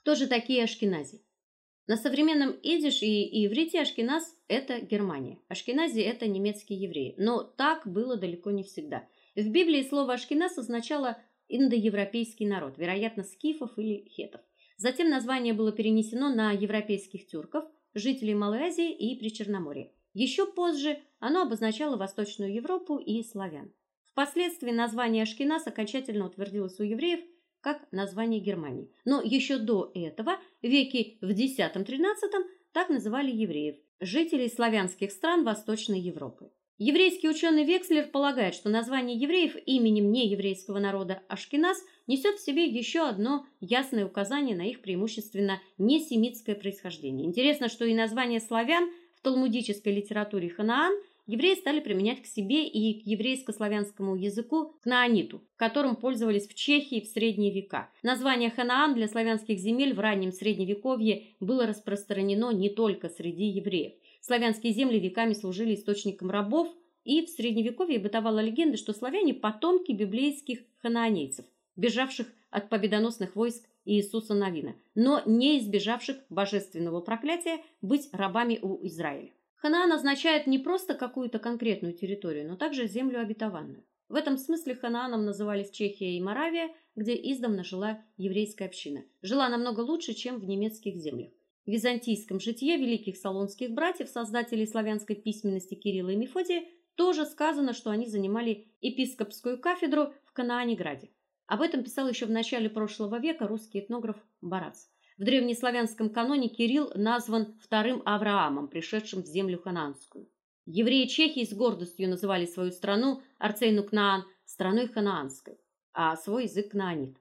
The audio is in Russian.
Кто же такие ашкенази? На современном идиш и иврите ашкеназ это Германия. Ашкенази это немецкие евреи. Но так было далеко не всегда. В Библии слово ашкеназ означало индоевропейский народ, вероятно, скифов или хетов. Затем название было перенесено на европейских тюрков, жителей Малой Азии и Причерноморья. Еще позже оно обозначало Восточную Европу и славян. Впоследствии название Ашкеназ окончательно утвердилось у евреев как название Германии. Но еще до этого, веки в X-XIII, так называли евреев, жителей славянских стран Восточной Европы. Еврейский ученый Векслер полагает, что название евреев именем нееврейского народа Ашкеназ несет в себе еще одно ясное указание на их преимущественно несемитское происхождение. Интересно, что и название славян в талмудической литературе Ханаан евреи стали применять к себе и к еврейско-славянскому языку кнааниту, которым пользовались в Чехии в средние века. Название Ханаан для славянских земель в раннем средневековье было распространено не только среди евреев. Славянские земли веками служили источником рабов, и в средневековье бытовала легенда, что славяне потомки библейских ханаанейцев, бежавших от победоносных войск Иисуса Навина, но не избежавших божественного проклятия быть рабами у Израиля. Ханаан означает не просто какую-то конкретную территорию, но также землю обетованную. В этом смысле Ханааном назывались Чехия и Моравия, где издавна жила еврейская община. Жила намного лучше, чем в немецких землях. В византийском житие великих салонских братьев, создателей славянской письменности Кирилла и Мефодия, тоже сказано, что они занимали епископскую кафедру в Канаане-граде. Об этом писал еще в начале прошлого века русский этнограф Барац. В древнеславянском каноне Кирилл назван вторым Авраамом, пришедшим в землю ханаанскую. Евреи Чехии с гордостью называли свою страну Арцейну Кнаан страной ханаанской, а свой язык кнаанит.